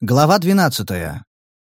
Глава 12.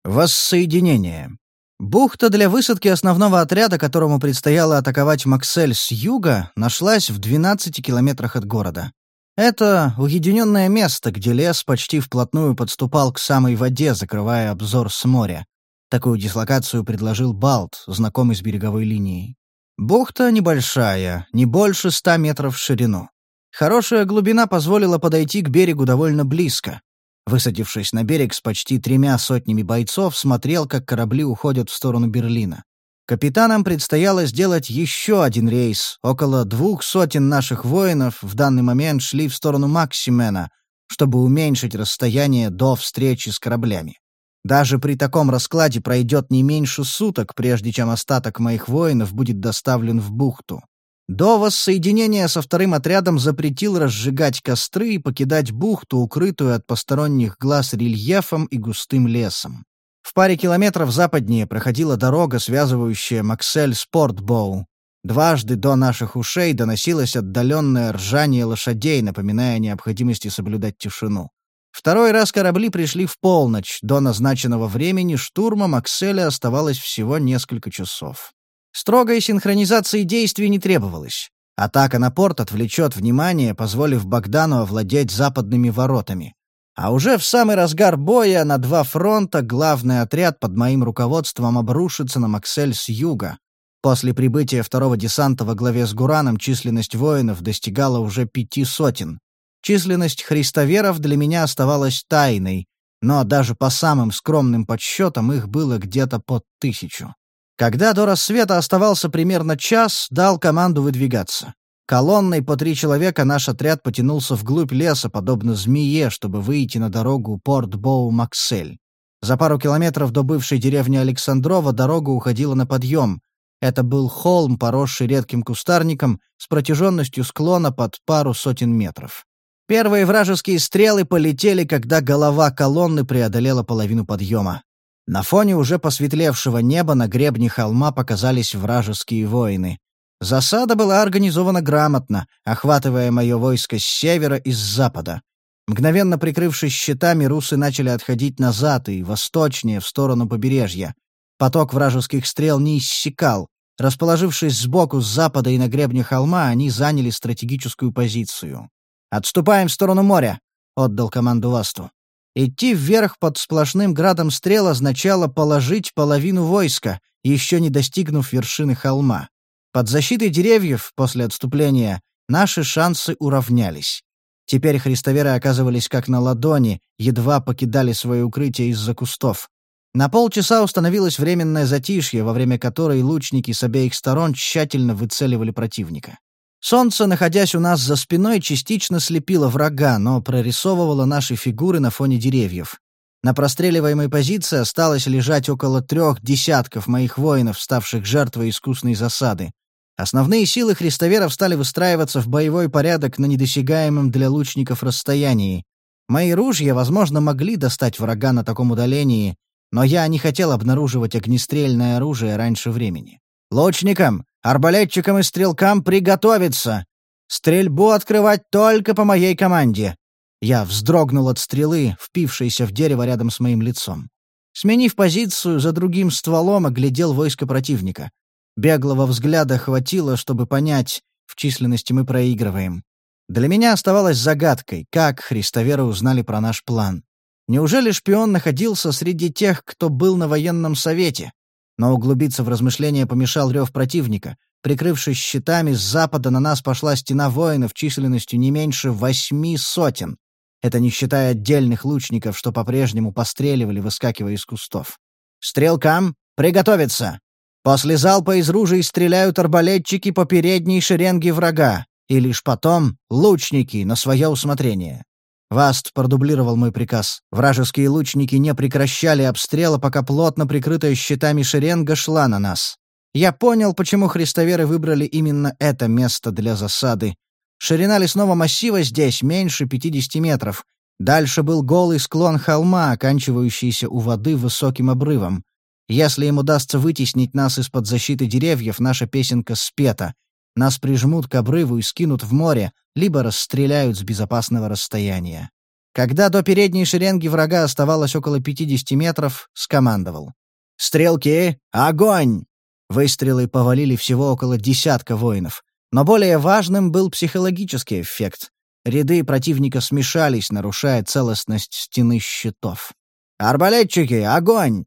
Воссоединение. Бухта для высадки основного отряда, которому предстояло атаковать Максель с юга, нашлась в 12 километрах от города. Это уединенное место, где лес почти вплотную подступал к самой воде, закрывая обзор с моря. Такую дислокацию предложил Балт, знакомый с береговой линией. Бухта небольшая, не больше ста метров в ширину. Хорошая глубина позволила подойти к берегу довольно близко. Высадившись на берег с почти тремя сотнями бойцов, смотрел, как корабли уходят в сторону Берлина. Капитанам предстояло сделать еще один рейс. Около двух сотен наших воинов в данный момент шли в сторону Максимена, чтобы уменьшить расстояние до встречи с кораблями. Даже при таком раскладе пройдет не меньше суток, прежде чем остаток моих воинов будет доставлен в бухту. До воссоединения со вторым отрядом запретил разжигать костры и покидать бухту, укрытую от посторонних глаз рельефом и густым лесом. В паре километров западнее проходила дорога, связывающая Максель с Портбоу. Дважды до наших ушей доносилось отдаленное ржание лошадей, напоминая о необходимости соблюдать тишину. Второй раз корабли пришли в полночь. До назначенного времени штурма Макселя оставалось всего несколько часов. Строгой синхронизации действий не требовалось. Атака на порт отвлечет внимание, позволив Богдану овладеть западными воротами. А уже в самый разгар боя на два фронта главный отряд под моим руководством обрушится на Максель с юга. После прибытия второго десанта во главе с Гураном численность воинов достигала уже пяти сотен. Численность христоверов для меня оставалась тайной, но даже по самым скромным подсчетам их было где-то под тысячу. Когда до рассвета оставался примерно час, дал команду выдвигаться. Колонной по три человека наш отряд потянулся вглубь леса, подобно змее, чтобы выйти на дорогу Порт-Боу-Максель. За пару километров до бывшей деревни Александрова дорога уходила на подъем. Это был холм, поросший редким кустарником, с протяженностью склона под пару сотен метров. Первые вражеские стрелы полетели, когда голова колонны преодолела половину подъема. На фоне уже посветлевшего неба на гребне холма показались вражеские воины. Засада была организована грамотно, охватывая мое войско с севера и с запада. Мгновенно прикрывшись щитами, русы начали отходить назад и восточнее, в сторону побережья. Поток вражеских стрел не иссякал. Расположившись сбоку, с запада и на гребне холма, они заняли стратегическую позицию. «Отступаем в сторону моря», — отдал команду Васту. Идти вверх под сплошным градом стрел означало положить половину войска, еще не достигнув вершины холма. Под защитой деревьев после отступления наши шансы уравнялись. Теперь христоверы оказывались как на ладони, едва покидали свое укрытие из-за кустов. На полчаса установилось временное затишье, во время которой лучники с обеих сторон тщательно выцеливали противника. Солнце, находясь у нас за спиной, частично слепило врага, но прорисовывало наши фигуры на фоне деревьев. На простреливаемой позиции осталось лежать около трех десятков моих воинов, ставших жертвой искусной засады. Основные силы христоверов стали выстраиваться в боевой порядок на недосягаемом для лучников расстоянии. Мои ружья, возможно, могли достать врага на таком удалении, но я не хотел обнаруживать огнестрельное оружие раньше времени. «Лучникам! Арбалетчикам и стрелкам приготовиться! Стрельбу открывать только по моей команде!» Я вздрогнул от стрелы, впившейся в дерево рядом с моим лицом. Сменив позицию, за другим стволом оглядел войско противника. Беглого взгляда хватило, чтобы понять, в численности мы проигрываем. Для меня оставалось загадкой, как христоверы узнали про наш план. Неужели шпион находился среди тех, кто был на военном совете? Но углубиться в размышления помешал рев противника. Прикрывшись щитами, с запада на нас пошла стена воинов численностью не меньше восьми сотен. Это не считая отдельных лучников, что по-прежнему постреливали, выскакивая из кустов. «Стрелкам! Приготовиться!» После залпа из ружей стреляют арбалетчики по передней шеренге врага, и лишь потом — лучники на свое усмотрение. Васт продублировал мой приказ. Вражеские лучники не прекращали обстрела, пока плотно прикрытая щитами шеренга шла на нас. Я понял, почему христоверы выбрали именно это место для засады. Ширина лесного массива здесь меньше 50 метров. Дальше был голый склон холма, оканчивающийся у воды высоким обрывом. Если им удастся вытеснить нас из-под защиты деревьев, наша песенка спета. Нас прижмут к обрыву и скинут в море, либо расстреляют с безопасного расстояния. Когда до передней шеренги врага оставалось около 50 метров, скомандовал. «Стрелки! Огонь!» Выстрелы повалили всего около десятка воинов. Но более важным был психологический эффект. Ряды противника смешались, нарушая целостность стены щитов. «Арбалетчики! Огонь!»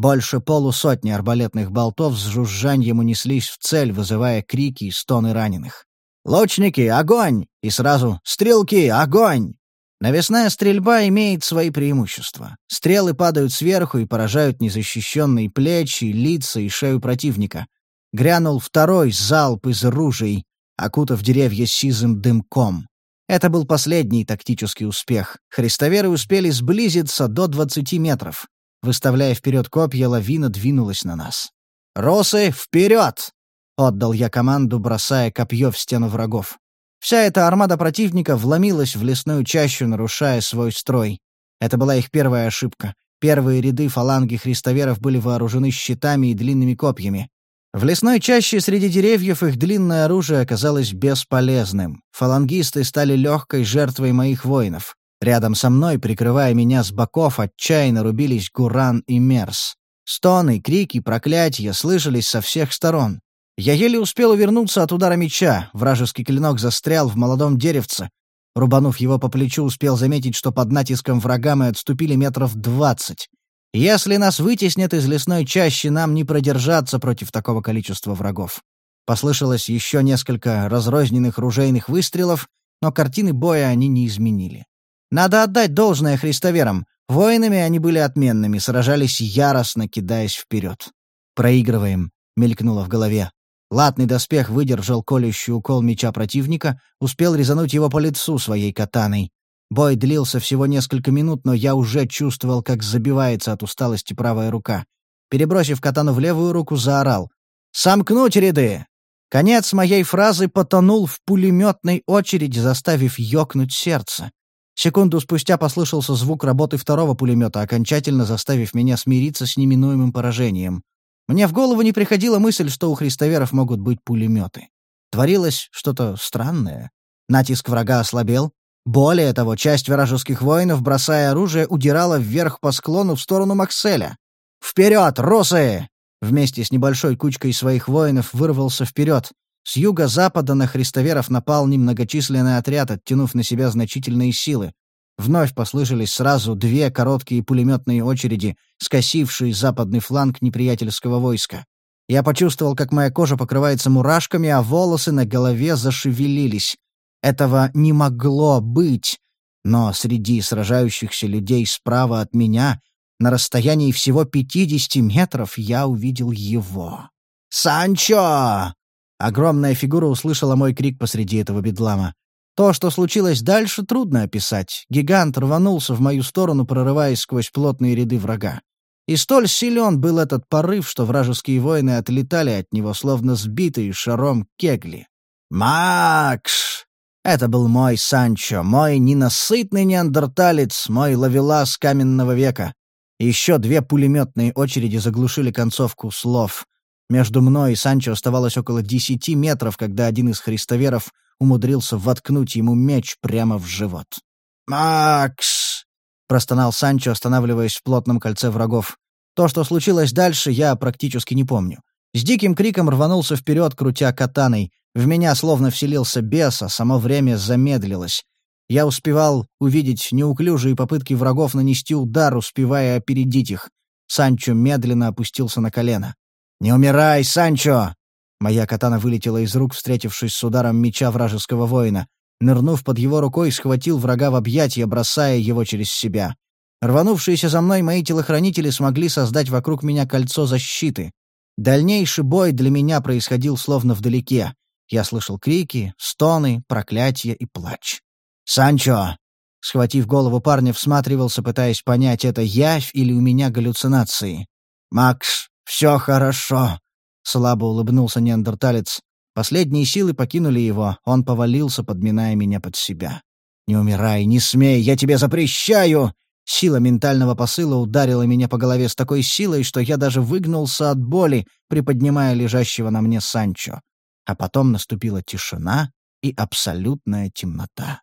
Больше полусотни арбалетных болтов с жужжаньем унеслись в цель, вызывая крики и стоны раненых. «Лучники! Огонь!» И сразу «Стрелки! Огонь!» Навесная стрельба имеет свои преимущества. Стрелы падают сверху и поражают незащищенные плечи, лица и шею противника. Грянул второй залп из ружей, окутав деревья сизым дымком. Это был последний тактический успех. Христоверы успели сблизиться до 20 метров. Выставляя вперед копья, лавина двинулась на нас. «Росы, вперед!» — отдал я команду, бросая копье в стену врагов. Вся эта армада противника вломилась в лесную чащу, нарушая свой строй. Это была их первая ошибка. Первые ряды фаланги христоверов были вооружены щитами и длинными копьями. В лесной чаще среди деревьев их длинное оружие оказалось бесполезным. Фалангисты стали легкой жертвой моих воинов. Рядом со мной, прикрывая меня с боков, отчаянно рубились Гуран и Мерс. Стоны, крики, проклятия слышались со всех сторон. Я еле успел увернуться от удара меча, вражеский клинок застрял в молодом деревце. Рубанув его по плечу, успел заметить, что под натиском врага мы отступили метров двадцать. Если нас вытеснят из лесной чащи, нам не продержаться против такого количества врагов. Послышалось еще несколько разрозненных ружейных выстрелов, но картины боя они не изменили. Надо отдать должное христоверам. Воинами они были отменными, сражались яростно, кидаясь вперед. «Проигрываем», — мелькнуло в голове. Латный доспех выдержал колющий укол меча противника, успел резануть его по лицу своей катаной. Бой длился всего несколько минут, но я уже чувствовал, как забивается от усталости правая рука. Перебросив катану в левую руку, заорал. «Сомкнуть ряды!» Конец моей фразы потонул в пулеметной очереди, заставив ёкнуть сердце. Секунду спустя послышался звук работы второго пулемета, окончательно заставив меня смириться с неминуемым поражением. Мне в голову не приходила мысль, что у христоверов могут быть пулеметы. Творилось что-то странное. Натиск врага ослабел. Более того, часть вражеских воинов, бросая оружие, удирала вверх по склону в сторону Макселя. «Вперед, русы!» Вместе с небольшой кучкой своих воинов вырвался вперед. С юга-запада на христоверов напал немногочисленный отряд, оттянув на себя значительные силы. Вновь послышались сразу две короткие пулеметные очереди, скосившие западный фланг неприятельского войска. Я почувствовал, как моя кожа покрывается мурашками, а волосы на голове зашевелились. Этого не могло быть. Но среди сражающихся людей справа от меня, на расстоянии всего 50 метров, я увидел его. «Санчо!» Огромная фигура услышала мой крик посреди этого бедлама. То, что случилось дальше, трудно описать. Гигант рванулся в мою сторону, прорываясь сквозь плотные ряды врага. И столь силен был этот порыв, что вражеские воины отлетали от него, словно сбитые шаром кегли. «Макс!» Это был мой Санчо, мой ненасытный неандерталец, мой лавелас каменного века. Еще две пулеметные очереди заглушили концовку слов. Между мной и Санчо оставалось около десяти метров, когда один из христоверов умудрился воткнуть ему меч прямо в живот. «Макс!» — простонал Санчо, останавливаясь в плотном кольце врагов. То, что случилось дальше, я практически не помню. С диким криком рванулся вперед, крутя катаной. В меня словно вселился бес, а само время замедлилось. Я успевал увидеть неуклюжие попытки врагов нанести удар, успевая опередить их. Санчо медленно опустился на колено. «Не умирай, Санчо!» Моя катана вылетела из рук, встретившись с ударом меча вражеского воина. Нырнув под его рукой, схватил врага в объятия, бросая его через себя. Рванувшиеся за мной мои телохранители смогли создать вокруг меня кольцо защиты. Дальнейший бой для меня происходил словно вдалеке. Я слышал крики, стоны, проклятия и плач. «Санчо!» Схватив голову парня, всматривался, пытаясь понять, это явь или у меня галлюцинации. «Макс, все хорошо!» Слабо улыбнулся неандерталец. Последние силы покинули его, он повалился, подминая меня под себя. «Не умирай, не смей, я тебе запрещаю!» Сила ментального посыла ударила меня по голове с такой силой, что я даже выгнулся от боли, приподнимая лежащего на мне Санчо. А потом наступила тишина и абсолютная темнота.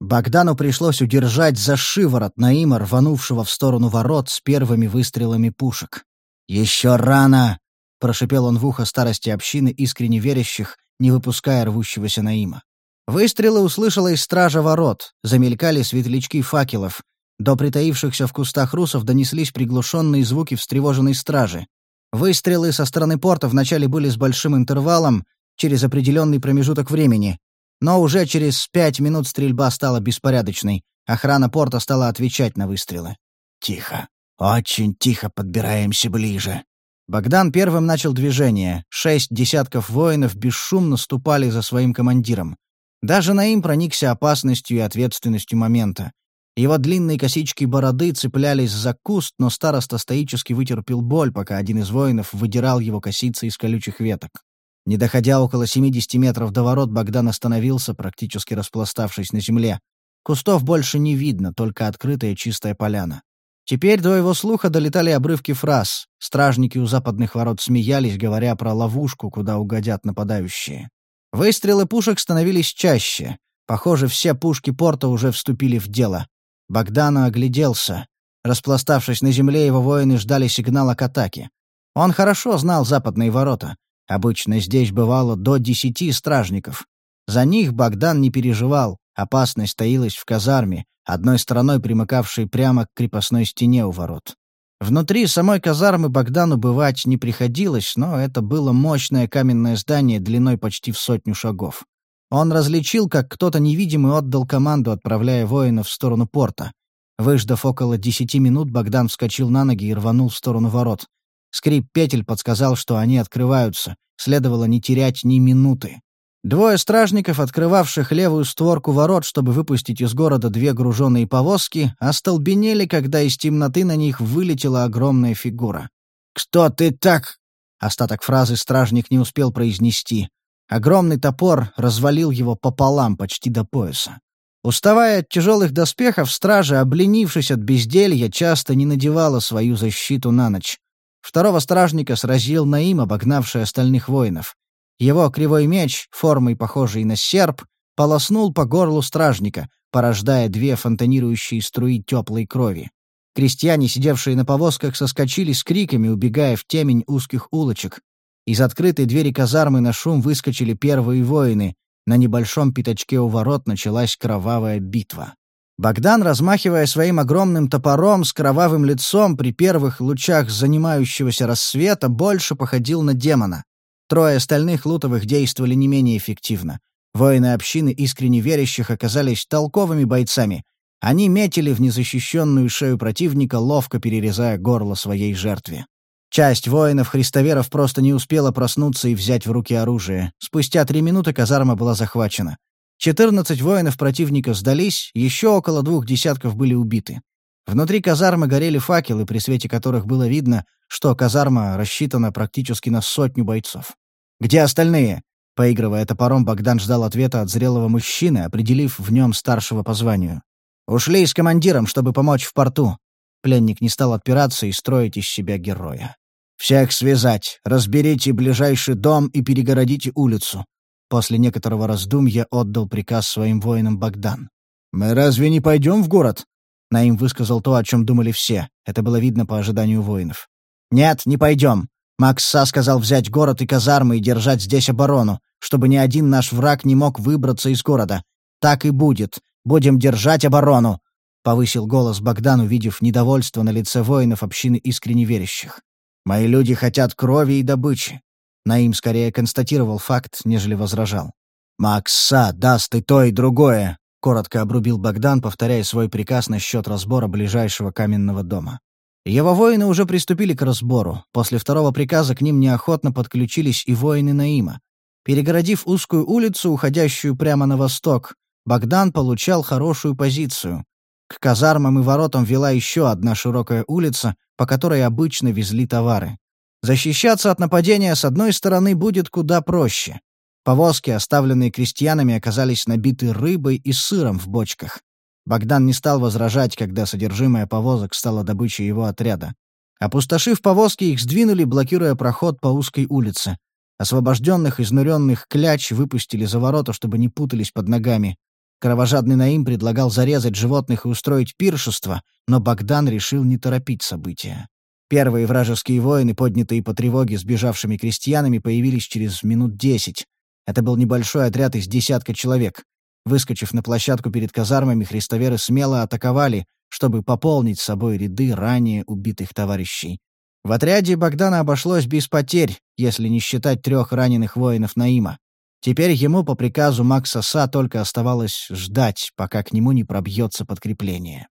Богдану пришлось удержать за шиворот Наима, рванувшего в сторону ворот с первыми выстрелами пушек. «Еще рано!» — прошипел он в ухо старости общины, искренне верящих, не выпуская рвущегося Наима. Выстрелы услышала из стража ворот, замелькали светлячки факелов. До притаившихся в кустах русов донеслись приглушенные звуки встревоженной стражи. Выстрелы со стороны порта вначале были с большим интервалом, через определенный промежуток времени. Но уже через пять минут стрельба стала беспорядочной. Охрана порта стала отвечать на выстрелы. «Тихо. Очень тихо подбираемся ближе». Богдан первым начал движение. Шесть десятков воинов бесшумно ступали за своим командиром. Даже Наим проникся опасностью и ответственностью момента. Его длинные косички бороды цеплялись за куст, но староста стоически вытерпел боль, пока один из воинов выдирал его косицы из колючих веток. Не доходя около 70 метров до ворот, Богдан остановился, практически распластавшись на земле. Кустов больше не видно, только открытая чистая поляна. Теперь до его слуха долетали обрывки фраз. Стражники у западных ворот смеялись, говоря про ловушку, куда угодят нападающие. Выстрелы пушек становились чаще. Похоже, все пушки порта уже вступили в дело. Богдан огляделся. Распластавшись на земле, его воины ждали сигнала к атаке. Он хорошо знал западные ворота. Обычно здесь бывало до десяти стражников. За них Богдан не переживал, опасность таилась в казарме, одной стороной примыкавшей прямо к крепостной стене у ворот. Внутри самой казармы Богдану бывать не приходилось, но это было мощное каменное здание длиной почти в сотню шагов. Он различил, как кто-то невидимый отдал команду, отправляя воинов в сторону порта. Выждав около десяти минут, Богдан вскочил на ноги и рванул в сторону ворот. Скрип петель подсказал, что они открываются. Следовало не терять ни минуты. Двое стражников, открывавших левую створку ворот, чтобы выпустить из города две груженные повозки, остолбенели, когда из темноты на них вылетела огромная фигура. «Кто ты так?» Остаток фразы стражник не успел произнести. Огромный топор развалил его пополам, почти до пояса. Уставая от тяжелых доспехов, стража, обленившись от безделья, часто не надевала свою защиту на ночь. Второго стражника сразил Наим, обогнавший остальных воинов. Его кривой меч, формой похожий на серп, полоснул по горлу стражника, порождая две фонтанирующие струи теплой крови. Крестьяне, сидевшие на повозках, соскочили с криками, убегая в темень узких улочек. Из открытой двери казармы на шум выскочили первые воины. На небольшом пятачке у ворот началась кровавая битва. Богдан, размахивая своим огромным топором с кровавым лицом при первых лучах занимающегося рассвета, больше походил на демона. Трое остальных лутовых действовали не менее эффективно. Воины общины искренне верящих оказались толковыми бойцами. Они метили в незащищенную шею противника, ловко перерезая горло своей жертве. Часть воинов-христоверов просто не успела проснуться и взять в руки оружие. Спустя три минуты казарма была захвачена. Четырнадцать воинов противника сдались, еще около двух десятков были убиты. Внутри казармы горели факелы, при свете которых было видно, что казарма рассчитана практически на сотню бойцов. «Где остальные?» Поигрывая топором, Богдан ждал ответа от зрелого мужчины, определив в нем старшего по званию. «Ушли с командиром, чтобы помочь в порту». Пленник не стал отпираться и строить из себя героя. «Всех связать, разберите ближайший дом и перегородите улицу. После некоторого раздумья отдал приказ своим воинам Богдан. «Мы разве не пойдем в город?» Наим высказал то, о чем думали все. Это было видно по ожиданию воинов. «Нет, не пойдем. Макса сказал взять город и казармы и держать здесь оборону, чтобы ни один наш враг не мог выбраться из города. Так и будет. Будем держать оборону!» — повысил голос Богдан, увидев недовольство на лице воинов общины искренне верящих. «Мои люди хотят крови и добычи. Наим скорее констатировал факт, нежели возражал. «Макса даст и то, и другое», — коротко обрубил Богдан, повторяя свой приказ насчет разбора ближайшего каменного дома. Его воины уже приступили к разбору. После второго приказа к ним неохотно подключились и воины Наима. Перегородив узкую улицу, уходящую прямо на восток, Богдан получал хорошую позицию. К казармам и воротам вела еще одна широкая улица, по которой обычно везли товары. Защищаться от нападения с одной стороны будет куда проще. Повозки, оставленные крестьянами, оказались набиты рыбой и сыром в бочках. Богдан не стал возражать, когда содержимое повозок стало добычей его отряда. Опустошив повозки, их сдвинули, блокируя проход по узкой улице. Освобожденных изнуренных кляч выпустили за ворота, чтобы не путались под ногами. Кровожадный Наим предлагал зарезать животных и устроить пиршество, но Богдан решил не торопить события. Первые вражеские воины, поднятые по тревоге сбежавшими крестьянами, появились через минут десять. Это был небольшой отряд из десятка человек. Выскочив на площадку перед казармами, христоверы смело атаковали, чтобы пополнить собой ряды ранее убитых товарищей. В отряде Богдана обошлось без потерь, если не считать трех раненых воинов Наима. Теперь ему по приказу Макса Са только оставалось ждать, пока к нему не пробьется подкрепление.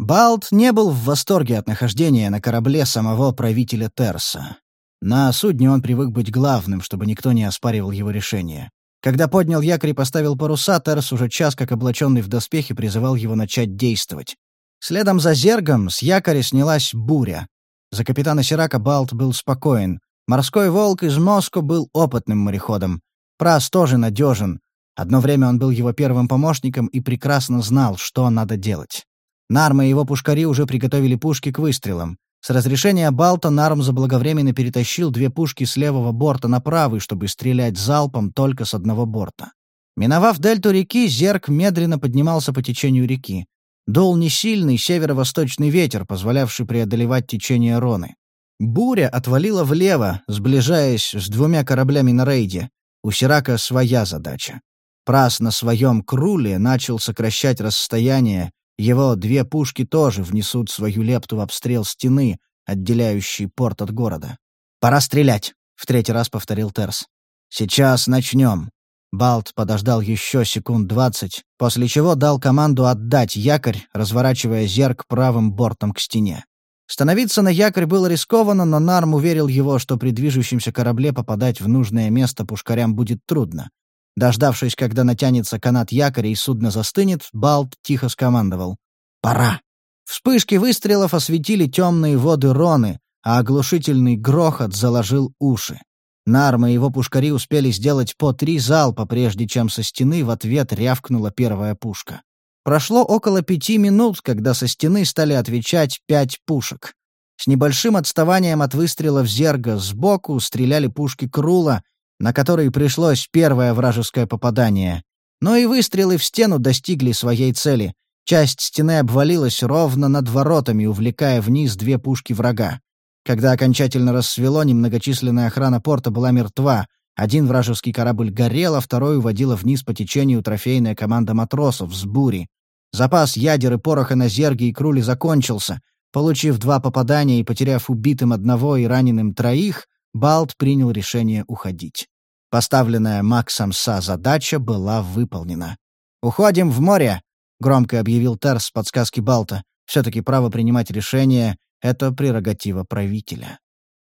Балт не был в восторге от нахождения на корабле самого правителя Терса. На судне он привык быть главным, чтобы никто не оспаривал его решение. Когда поднял якорь и поставил паруса, Терс уже час, как облаченный в доспехи, призывал его начать действовать. Следом за зергом с якоря снялась буря. За капитана Сирака Балт был спокоен. Морской волк из Моско был опытным мореходом. Прас тоже надежен. Одно время он был его первым помощником и прекрасно знал, что надо делать. Нарм и его пушкари уже приготовили пушки к выстрелам. С разрешения Балта Нарм заблаговременно перетащил две пушки с левого борта на правый, чтобы стрелять залпом только с одного борта. Миновав дельту реки, Зерк медленно поднимался по течению реки. Дул несильный северо-восточный ветер, позволявший преодолевать течение Роны. Буря отвалила влево, сближаясь с двумя кораблями на рейде. У Сирака своя задача. Прас на своем круле начал сокращать расстояние, его две пушки тоже внесут свою лепту в обстрел стены, отделяющей порт от города. «Пора стрелять», — в третий раз повторил Терс. «Сейчас начнем». Балт подождал еще секунд двадцать, после чего дал команду отдать якорь, разворачивая зерк правым бортом к стене. Становиться на якорь было рискованно, но Нарм уверил его, что при движущемся корабле попадать в нужное место пушкарям будет трудно. Дождавшись, когда натянется канат якоря и судно застынет, Балт тихо скомандовал. «Пора!» Вспышки выстрелов осветили темные воды Роны, а оглушительный грохот заложил уши. Нарм и его пушкари успели сделать по три залпа, прежде чем со стены в ответ рявкнула первая пушка. Прошло около пяти минут, когда со стены стали отвечать пять пушек. С небольшим отставанием от выстрелов Зерга сбоку стреляли пушки Крула, на которые пришлось первое вражеское попадание. Но и выстрелы в стену достигли своей цели. Часть стены обвалилась ровно над воротами, увлекая вниз две пушки врага. Когда окончательно рассвело, немногочисленная охрана порта была мертва. Один вражеский корабль горел, а второй уводила вниз по течению трофейная команда матросов с бури. Запас ядер и пороха на зерге и круле закончился. Получив два попадания и потеряв убитым одного и раненым троих, Балт принял решение уходить. Поставленная Максом Са задача была выполнена. «Уходим в море!» — громко объявил Терс с подсказки Балта. «Все-таки право принимать решения — это прерогатива правителя».